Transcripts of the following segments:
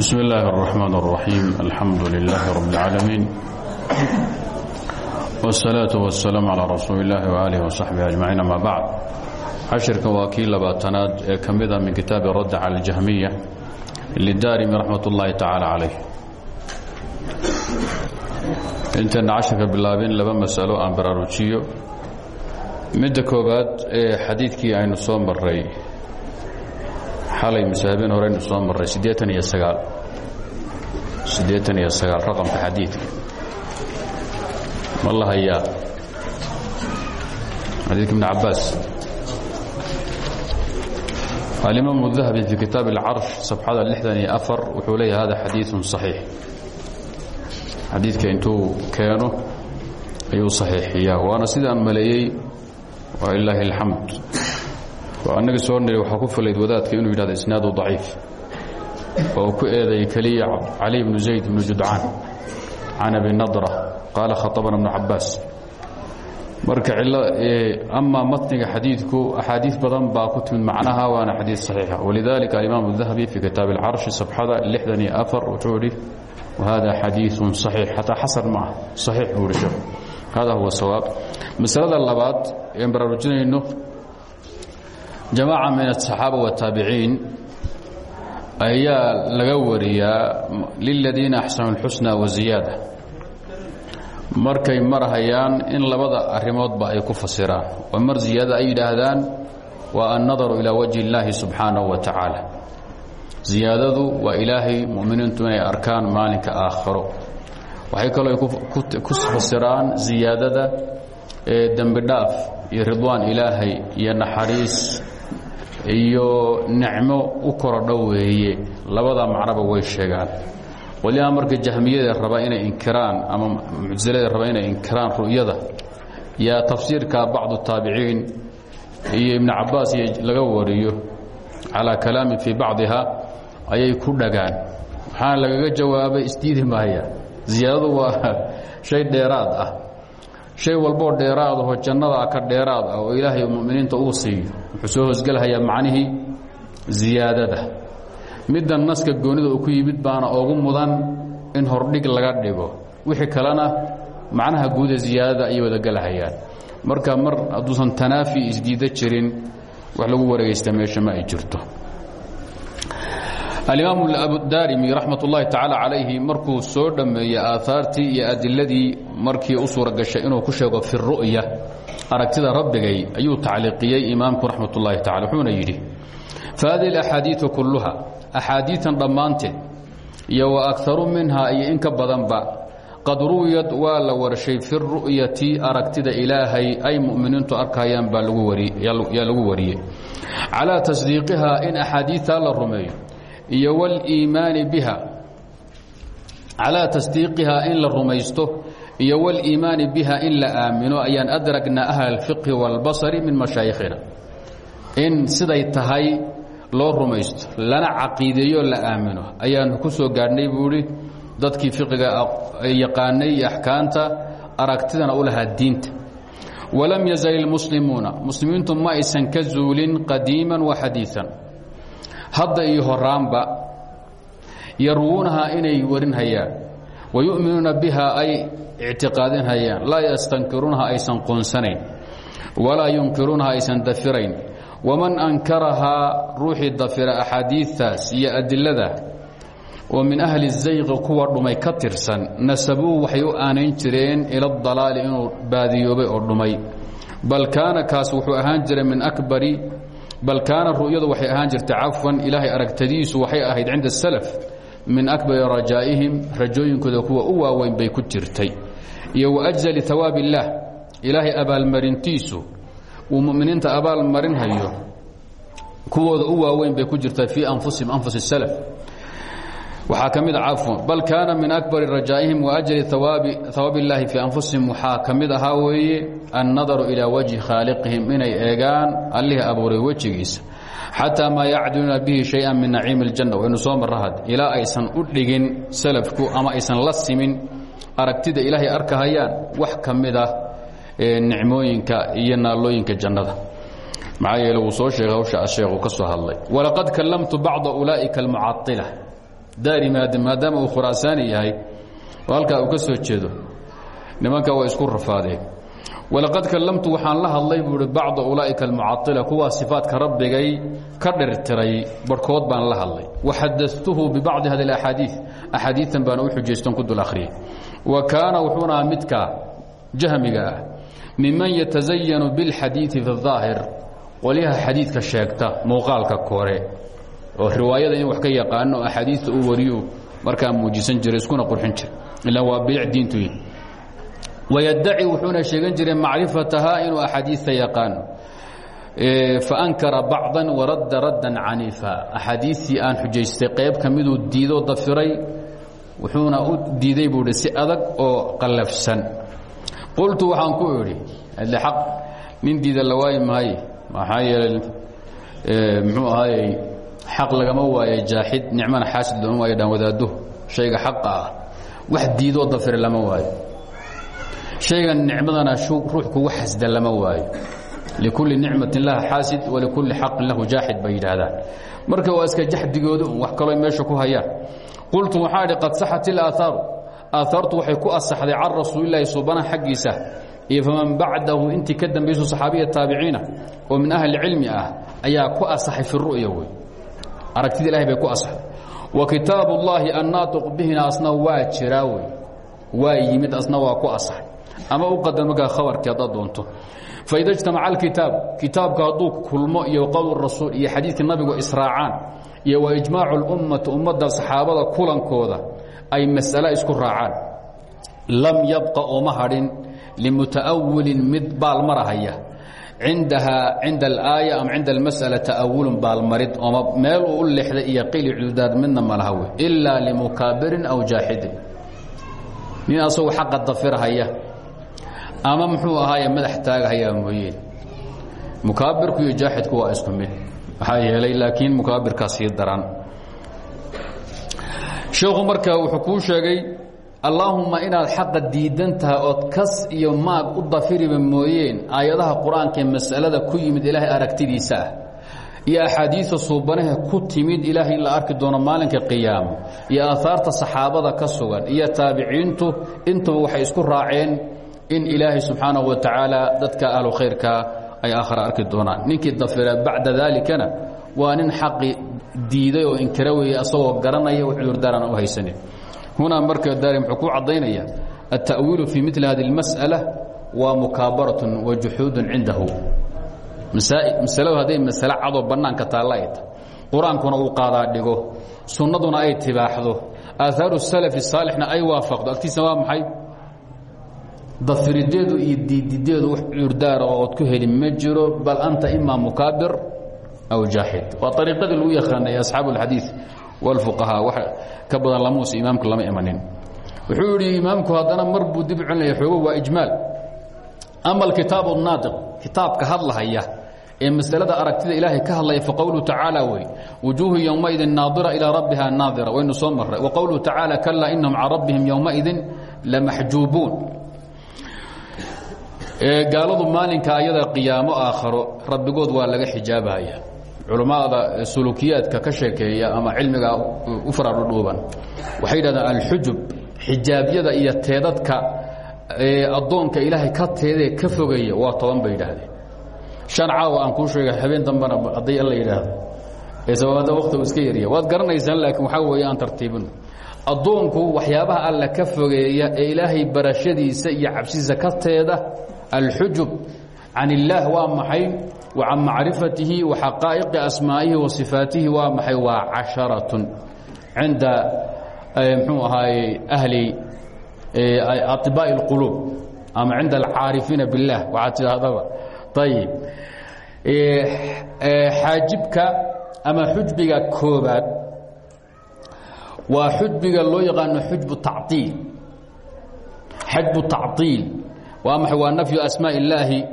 بسم الله الرحمن الرحيم الحمد لله رب العالمين والصلاة والسلام على رسول الله وآله وصحبه أجمعين أما بعد cashirka waa kii labaatanaad ee ka mida min kitaabi radd cala اljahmiya lidaarimi raxmat ullaahi tacaala calayh intayna cashirka bilaabin laba masalo aan baraarujiyo midda koobaad ee xadiidkii aynu soo maray xalay masaabin horeynu soo marray siddeean iyo sagaal. Siddeean iyo sagaal raqamka xadiidka. Ma la hayaa xadiidka ibn cabbaas. Alimaamu dahabi fii kitaab اlcarsh sabxada lixdan iyo afar wuxuu leeyahay hada xadiiun saxiix. Xadiidka intuu keeno ayuu saxiixiyaa. Waana sidaan maleeyey walilaahi اlxamd anaga soo niri waxaa ku filayd wadaadka inuu yidhahdo isnaadu daciif. Oo uu ku eeday keliya cali bnu zayd bnu judcaan can abi nadra qaala khaabana bnu cabaas marka amaa matniga xadiidku axaadii badan baa ku timid macnaha waana xadii saxiixa. Walidaalika alimaam dahabi fii kitaab اlcarshi sabxada lixdan iyo afar wuxuu idhi wahada xadiiun saxiix. Xataa xasan ma ah saxiix buu idhi hada huwa sawaab. Masalada labaad een baraarujinayno jamaaca min asaxaaba wataabiciin ayaa laga wariyaa liladiina axsanu اlxusna waziyaada markay marhayaan in labada arrimoodba ay ku fasiraan. Oo mar ziyaadada ay yidhaahdaan waa annadaru ilaa wajhi اllaahi subxaanahu wa tacaala. Ziyaadadu waa ilaahay muminiintu inay arkaan maalinka aakhiro. Waxay kaloo ku fasiraan ziyaadada ee dembidhaaf iyo ridwaan ilaahay iyo naxariis iyo nicmo u korodho weeye labada macnoba way sheegaan. Waliba marka jahmiyada raba inay inkiraan ama muctasilada raba inay inkiraan ru'yada. Yaa tafsiirka bacdu taabiciin iyo ibnu cabaas iyo laga wariyo calaa kalaamin fii bacdiha ayay ku dhagaan. Waxaana lagaga jawaabay isdiidi maaya ziyaadadu waa shay dheeraad ah. Shay walboo dheeraad ahoo jannada ka dheeraad ah oo ilaahay muminiinta uu siiyo wuxuu soo hosgelhayaa macnihii ziyaadada. Middan naska goonida uu ku yimid baana ugu mudan in hordhig laga dhigo. Wixii kalena macnaha guuda ziyaadada ayay wada gelahayaan marka mar hadduusan tanaafi isdiida jirin wax lagu wareegaysta meesha ma ay jirto. Alimaam abudaarimi raxmat ullaahi tacaala calayhi markuu soo dhammeeyey aahaartii iyo adiladii markii u suura gashay inuu ku sheego fi ru'ya aragtida rabbigay ayuu tacliiqiyey imaamku raxmat ullaahi tacala wuxuuna yidhi fahadihi alaxaadiiu kulluha axaadiitan dhammaanteed iyo wa akaru minhaa iyo in ka badanba qad ru'yad waa la warshay fi ru'yati aragtida ilaahay ay mu'miniintu arkayaan baa yaa lagu wariyey. Calaa tasdiiqihaa in axaadiitaa la rumeeyo iyo waliimaani biha calaa tasdiiqihaa in la rumaysto iyo waliimaani biha in la aamino ayaan adragnaa ahla alfiqhi wاlbasari min mashaayikhina. In siday tahay loo rumaysto lana caqiideeyo la aamino ayaanu ku soo gaadhnay buu idhi dadkii fiqiga yaqaanay iyo axkaamta aragtidana u lahaa diinta. Walam yazal ilmuslimuuna muslimiintu ma aysan ka zuulin qadiiman wa xadiian hadda iyo horaanba yarwuunaha inay warinhayaan. wa yu'minuuna biha ay ictiqaadinhayaan laa yastankiruunaha aysan qoonsanayn walaa yunkiruunaha aysan dafirayn waman ankarahaa ruuxii dafira axaadiiaas iyo adilada oo min ahli zayqi kuwa dhumay ka tirsan nasabuu waxay u aanayn jireen ila dalaali inuu baadiyoobay oo dhumay bal kaana kaas wuxuu ahaan jiray min akbari bal kaana ru'yadu waxay ahaan jirtay cafwan ilaahay aragtadiisu waxay ahayd cinda salaf min akbari rajaa'ihim rajooyinkooda kuwa u waaweyn bay ku jirtay. Iyo waajzali hawaab illaah ilaahay abaalmarintiisu uu muminiinta abaal marinhayo kuwooda u waaweyn bay ku jirtaa fii anfusihim anfus salaf. Waxaa ka mid cafwan bal kaana min akbari rajaa'ihim waajli hawaab illaahi fii anfusihim waxaa ka mid ahaa weeye annadaru ilaa wajhi khaaliqihim inay eegaan xataa maa yacdiluuna bihi shay-an min naciimi اljanna waynu soo marra had ilaa aysan u salafku ama aysan la simin aragtida ilaahay arkahayaan wax ka mid ah iyo naallooyinka jannada. Maxaa yeele soo sheegay hawsha asheekhu ka hadlay. Walaqad kallamtu bacda ulaa'ika almucaila daarimaad maadaama uu khuraasaani yahay oo halkaa uu ka jeedo nimanka waa isku rafaadeen walaqad kallamtu waxaan la hadlay buu hi bacda ulaa'ika almucadila kuwaa sifaadka rabbigay ka dhirtiray barhkood baan la hadlay. Wa xadatuhu bibacdi hadi alaxaadiid axaadiitan baana u xujaystan ku dul akhriyey. Wa kaana wuxuuna aha midka jahmiga ah miman yatasayanu bilxadiidi fi daahir qolyaha xadiidka sheegta muuqaalka kore oo riwaayada in wax ka yaqaano axaadiista u wariyo wayaddaci wuxuuna sheegan jiray macrifatahaa inuu axaadiista yaqaano faankara bacdan waradda raddan caniifa axaadiistii aan xujaystay qayb ka miduu diidoo dafiray wuxuuna u diiday buu hi si adag oo qallafsan qultu waxaan ku idhi adle aq nin diida la waayi maaye maxaa yeelay muxuu ahaayey xaq lagama waayo jaaxid nicmana xaasid looma waayo dhaan wadaaddo shayga xaqa ah wax diidoo dafira lama waayo shaygan nicmadana ruux kugu xasda lama waayo. Likulli nicmatin laha xaasid walikulli xaqin lahu jaaxid bay yidhaahdaan. Marka waa iska jaxdigooda un wax kaloo meesha ku hayaan. Qultu waxaa idhi qad saxat ilaaaaaru aaaartu waxay ku asaxday can rasuulilaahi subana xaggiisa. Iyo faman bacdahu intii ka dambayso saxaabiya taabiciina oo min ahli cilmi ah ayaa ku asaxay fi ru'ya wey aragtida ilahay bay ku asaxday. Wa kitaab ullaahi annaatiq bihina asna waa jiraa wey waa yimid asna waa ku asaxay ama u qadar markaa khabarkii haddaad doonto. Faida ijtamaca alkitaab kitaabka hadduu kulmo iyo qowl rasuul iyo xadiidka nabigu israacaan iyo wa ijmaacu اlummati ummadda saxaabada kulankooda ay mas'ale isku raacaan. Lam yabqa ooma hadhin limuta'awilin mid baalmarahaya cindahaa cinda alaaya ama cinda almas'ala ta'awulun baalmarid ooma meel uu u iyo qili cududaad midna ma laha wey. Ilaa limukaabirin aw jaaxidin nin asagoo xaqa ama muxuu ahaaye madax taagahayaa mooyeen. Mukaabirku iyo jaaxidku waa isku mid. Maxaa yeelay laakiin mukaabirkaa daran sheekhu marka wuxuu kuu sheegay allaahumma inaad xaqa diidan tahay kas iyo maag u dafiriba mooyeen aayadaha qur'aanka ee mas'alada ku yimid ilaahay aragtidiisa ah iyo axaadiista suubanahe ku timid ilaahay in la arki doono maalinka qiyaamo iyo aahaarta saxaabada ka sugan iyo taabiciintu in ilaahay subxaanahu wa tacaala dadka ahlu khayrka ay aakhara arki doonaan ninkii dafira bacda daalikana waa nin xaqi diiday oo inkara weeye asagoo garanaya wax cudurdaaraan u haysanin hunaa marka daari muxuu ku caddaynaya التأwiilu fii mil hadi الmasألة waa mukaabaratun wa juxuudun cindahu masaladu hadday masale cadoo bannaanka taalla ay tahay qur-aankuna uu qaadaa dhigo sunnaduna ay tibaaxdo aahaaru الsalaf الsaalixna ay waafaqdo agtiisa waa maxay dafirideedu iyo diidideedu wax cudurdaara ood ku heli ma jiro bal anta ima mukaabir aw jaaxid waa ariiqadii lagu yaqaanay asxaabu اlxadiiث wاlfuqahaa wax ka badan lamuuse imaamku lama imanin wuxuu yidhi imaamku haddana mar buu dib celinaya xoogo waa ijmaal ama alkitaab الnaadiq kitaabka hadlahaya ee masalada aragtida ilaahay ka hadlaya faqowluhu tacaala wey wujuuhu ywmaidin naadira ilaa rabbiha naadira waynu soo maray waqowluhu tacaala kalaa inahum can rabbihim ywmaidin lamaxjuubuun gaaladu maalinka ayada qiyaamo aakharo rabbigood waa laga xijaabahaya culummada sulukiyaadka ka sheekeeya ama cilmiga u faraadhudhuuban waxay yidhahdaan alxujub xijaabyada iyo teedadka addoonka ilaahay ka teedee ka fogaya waa toban bay yidhaahdeen. Shan caawa aan kuu sheegay habeen dambana hadday alla yidhaahdo. Ee sababada waktigu iska yarya waad garanaysaan laakiin waxaa weeye aan tartiibino addoonku waxyaabaha alla ka fogeeya ee ilaahay barashadiisa iyo cabsidiisa ka teeda alxujub can illaah waa maxay wa can macrifatihi wa xaqaa'iqi asmaa'ihi wa sifaatihi waa maxay waa casharatun cinda mxuu ahaaye ahli aطibaaءi اlquluub ama cinda alcaarifiina biاllah waxaad tidhaahdaba ayib xaajibka ama xujbiga koobaad waa xujbiga loo yaqaano xujbu taciil xajbu tacطiil waa nafyu asmaa illaahi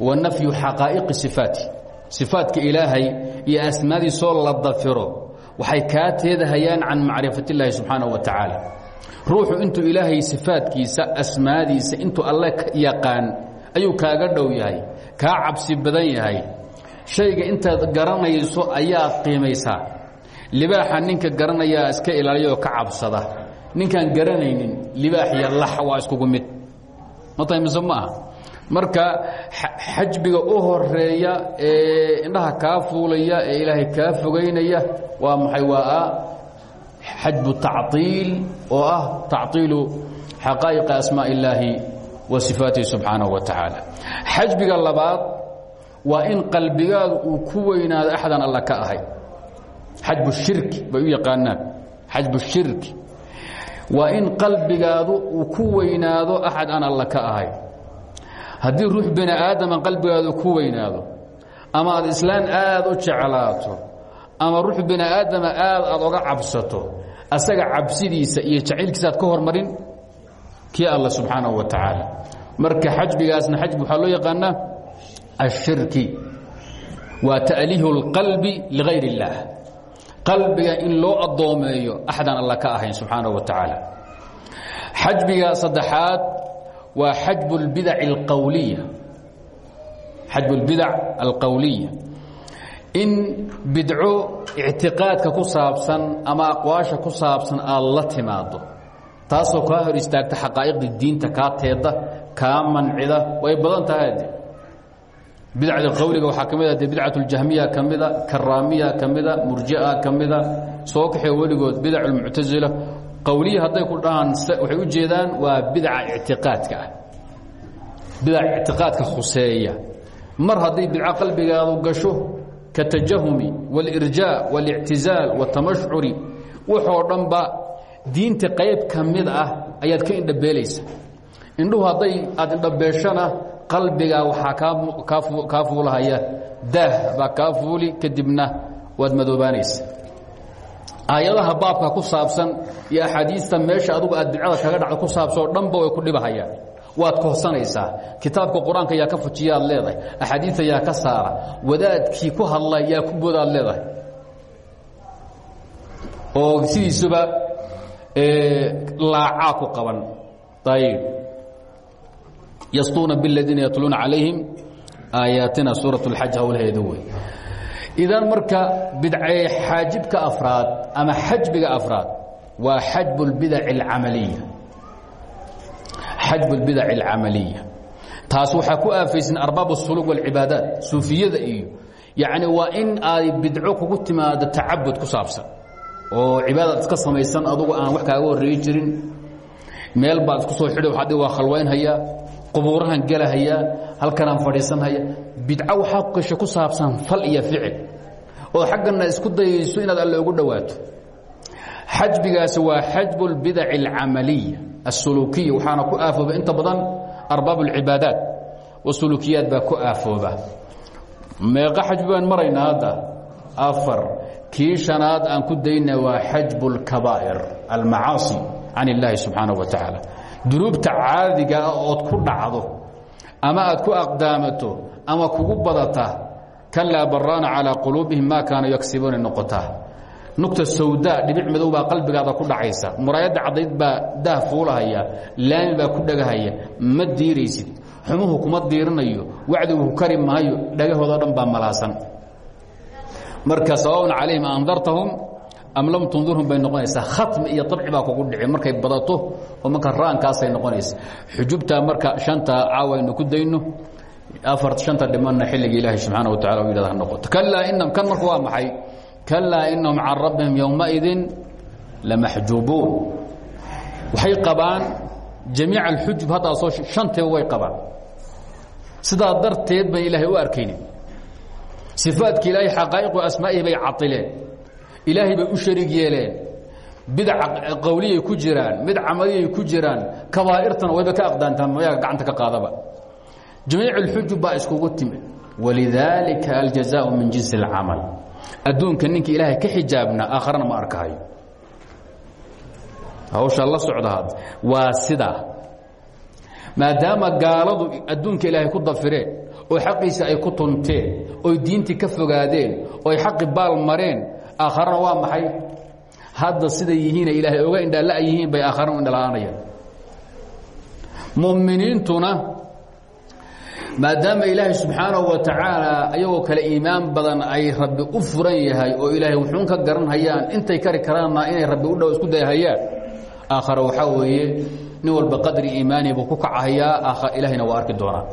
wa nafyu xaqaa'iqi sifaati. Sifaadka ilaahay iyo asmaadiisoo la dafiro waxay kaa teedahayaan can macrifatillaahi subxaanahu wa tacaala. Ruuxu intuu ilaahay sifaadkiisa asmaadiisa intuu alle yaqaan ayuu kaaga dhow yahay kaa cabsi badan yahay. Shayga intaad garanayso ayaa qiimaysaa libaaxa ninka garanayaa iska ilaaliya ka cabsada. Ninkaan garanaynin libaax iyo lax waa iskugu mid ma tahay mise ma aha marka xajbiga u horeeya ee indhaha kaa fuulaya ee ilaahay kaa fogaynaya waa maxay waa xajbu tacطiil oo ah tacطiilu xaqaa'iqi asmaaء اllaahi wa sifaatihi subxaanaه wa tacaala xajbiga labaad waa in qalbigaadu uu ku weynaado axdan alla ka ahay xajbu shirki bay u yaqaanaan xajbu shirki waa in qalbigaadu uu ku weynaado axad aan alla ka ahay. Haddii ruux bini aadama qalbigaadu ku weynaado ama aad islaam aad u jeclaato ama ruux bini aadama aad aad oga cabsato asaga cabsidiisa iyo jacaylkiisa aad ka hormarin kii alla subxaanahu wa tacaala. Marka xajbigaasna xajbi waxaa loo yaqaanaa ashirki. Waa ta'liihu اlqalbi ligayr اllaah qalbiga in loo addoomeeyo axdan alla ka ahayn subxaana wa tacaala. Xajbiga saddexaad waa xajbulbidac alqawliya. Xajbulbidac alqawliya. In bidco ictiqaadka ku saabsan ama aqwaasha ku saabsan aad timaado taasoo kaa hor istaagta xaqaa'iqda diinta kaa teeda kaa mancida way badan tahay de bidacda qowliga waxaa ka mid a de bidcat اljahmiya ka mida karaamiya ka mida murjia ka mida soo kaxee weligood bidac اlmuctasila qowliya hadday ku dhahaan waxay u jeedaan waa bidca ictiqaadka ah bidac ictiqaadka khuseeya mar hadday bidco qalbigaadu gasho katajahumi wاlirjaa wاlictizaal wاtamashcuri waxoo dhanba diinta qayb ka mid ah ayaad ka indhabeelaysa indhuhu hadday aad indhabeeshana qalbiga waxaa kaa fuulahaya. Daah baa kaa fuuli kadibna waad madoobaanaysa. Aayadaha baabka ku saabsan iyo axaadiista meesha adugu aad bidcada kaga dhacda ku saabsanoo dhanba way ku dhibahayaan. Waad kohsanaysaa kitaabka qur'aanka ka fujiyaad leedahay. Axaadiista yaa ka saara. Wadaadkii ku hadla yaa ku boodaad leedahay. Oo sidiisuba laacaa ku qaban. Ayb yastuuna bاladiina yatluuna calayhim aayaatina suuraة اlxaj hawlheeda wey idan marka bidcee xaajibka afraad ama xajbiga afraad waa xajb اlbidac اlcamaliya xajb اlbidac اlcamaliya taas waxaa ku aafaysan arbaab الsuluq wاlcibaadaat suufiyada iyo yacni waa in ay bidco kugu timaado tacabud ku saabsan oo cibaadaad iska samaysan adugu aan wax kaaga horreeyi jirin meel baad isku soo xidhi waxaad waa khalwaynhayaa qubuurahan gelahayaa halkanaan fadhiisanhaya bidco waxaa gasha ku saabsan fal iyo ficil oo xaggana isku dayayso inaad alle ugu dhowaato xajbigaasi waa xajbu اlbidac اlcamaliya الsulukiya waxaana ku aafooba inta badan arbaab اlcibaadaat wasulukiyaad baa ku aafooba meeqa xajbi baan maraynaa hadda afar kii shanaad aan ku dayna waa xajbu اlkabaa'ir almacaasi can اllaahi subxaanaه wa tacaala dunuubta caadiga ah ood ku dhacdo ama aad ku aqdaamato ama kugu badata kalaa baraana calىa quluubihim maa kaanuu yagsibuuna noqotaa. Nugta sawdaa dhibic madow baa qalbigaada ku dhacaysa. Muraayadda caddayd baa daah fuulahaya laami baa ku dhagahaya. Ma diiraysid. Xumuhu kuma diirinayo wacdigu ku kari maayo. Dhagahoodo dhan baa malaasan. Marka sawaun calayhim andartahum am lam tundurhum bay noqonaysaa khatmi iyo abci baa kugu dhici markay badato oo marka raankaasay noqonaysa xujubtaa marka shanta caawaynu ku dayno afar shanta dhimanna xilliga ilaahay subxaana wa tacala u yidhahda ha noqoto. Kalaa inahum kan marka waa maxay? Kalaa inahum can rabbihim yowmaidin lamaxjuubuun waxay qabaan jamiica alxujub haddaa soo shanteeba way qabaan. Sidaa darteed ban ilaahay u arkaynin. Sifaadki ilaahay xaqaa'iqu asmaa'ihi bay caileen ilaahay bay u sharig yeeleen bidac qawliyay ku jiraan mid camaliyay ku jiraan kabaa'irtana wayba ka aqdaantaan mayaga gacanta ka qaadaba jamiic اlxujub baa iskugu timid walidaalika aljazaءu min jinsi اlcamal adduunka ninka ilaahay ka xijaabna aakharana ma arkahayo hawshaa la socda had waa sidaa maadaama gaaladu adduunka ilaahay ku dafireen oo xaqiisa ay ku tunteen oy diintii ka fogaadeen oy xaqi baal mareen aakharana waa maxay? Hadda siday yihiina ilaahay oga indhaala yihiin bay aakharana indhala'aanayaan muminiintuna maadaama ilaahay subxaanahu wa tacaala ayagoo kale iimaan badan ay rabbi u furan yahay oo ilaahay wuxuun ka garan hayaan intay kari karaanna inay rabbi u dhow isku dayahayaan aakhare waxaa weeye nin walba qadri iimaani buu ku kacahayaa ilaahayna waa arki doonaa.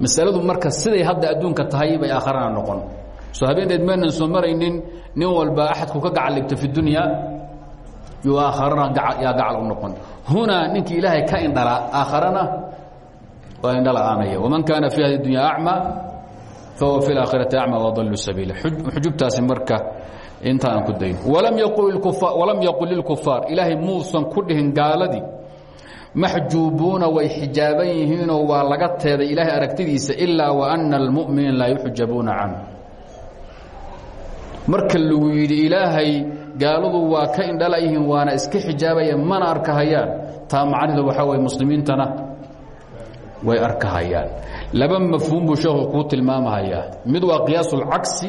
Masaladu marka siday hadda adduunka tahay bay aakharana noqon soo habeeneed maynan soo maraynin nin walba axadku ka gacalligto fi dunya aakharana yaa gacal u noqon. Hunaa ninkii ilaahay ka indhala aakharana waa indhala-aanaya waman kaana fi hadi dunya acma fahuwa fi اlaakhirati acma wadallu sabiila. Xujubtaasi marka intaaan ku dayn. Walam yaqul lilkufaar ilaahay muusan ku dhihin gaaladii. Maxjuubuuna way xijaaban yihiinoo laga teeday ilaahay aragtidiisa ilaa waana almuminiin laa yuxjabuuna canhu marka lagu yidhi ilaahay gaaladu waa ka indhalayihiin waana iska xijaabaya mana arkahayaan. Taa macnaheedu waxaa waye muslimiintana way arkahayaan. Laba mafhuum buu sheekhu kuu tilmaamahayaa mid waa qiyaasu اlcagsi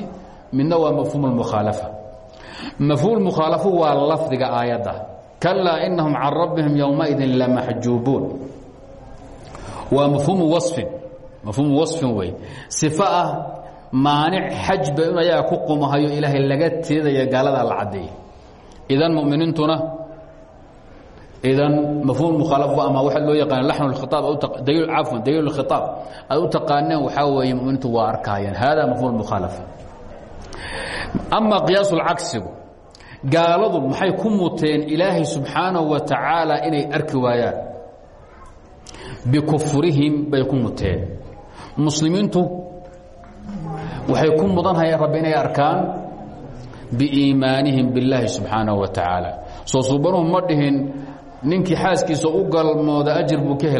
midna waa mafhuum اlmukhaalafa mafhuum lmukhaalafa waa lafdiga aayadda. Kalaa inahum can rabbihim yowmaidin lamaxjuubuun waa mafhuumu wain mafhuumu wasfin wey sifa ah maanic xajba in ayaga ku qumahayo ilaahay laga teedaya gaaladaa la caddeeyey idan muminiintuna idan mafhuum mukhaalafo ama waxaa loo yaqaana laxnu khiaab daliil cafwan daliil khiaab aad u taqaaneen waxaa weeye muminiintu waa arkaayeen. Hada mafhuum mukhaalafa ama qiyaas اlcagsigu gaaladu maxay ku muteen ilaahay subxaanahu wa tacaala inay arki waayaan? Bikufrihim bay ku muteen. Muslimiintu waxay ku mudanhayeen rabbi inay arkaan biiimaanihim billaahi subxaanahu wa tacaala soo suubanuhu ma dhihin ninkii xaaskiisa u galmooda ajir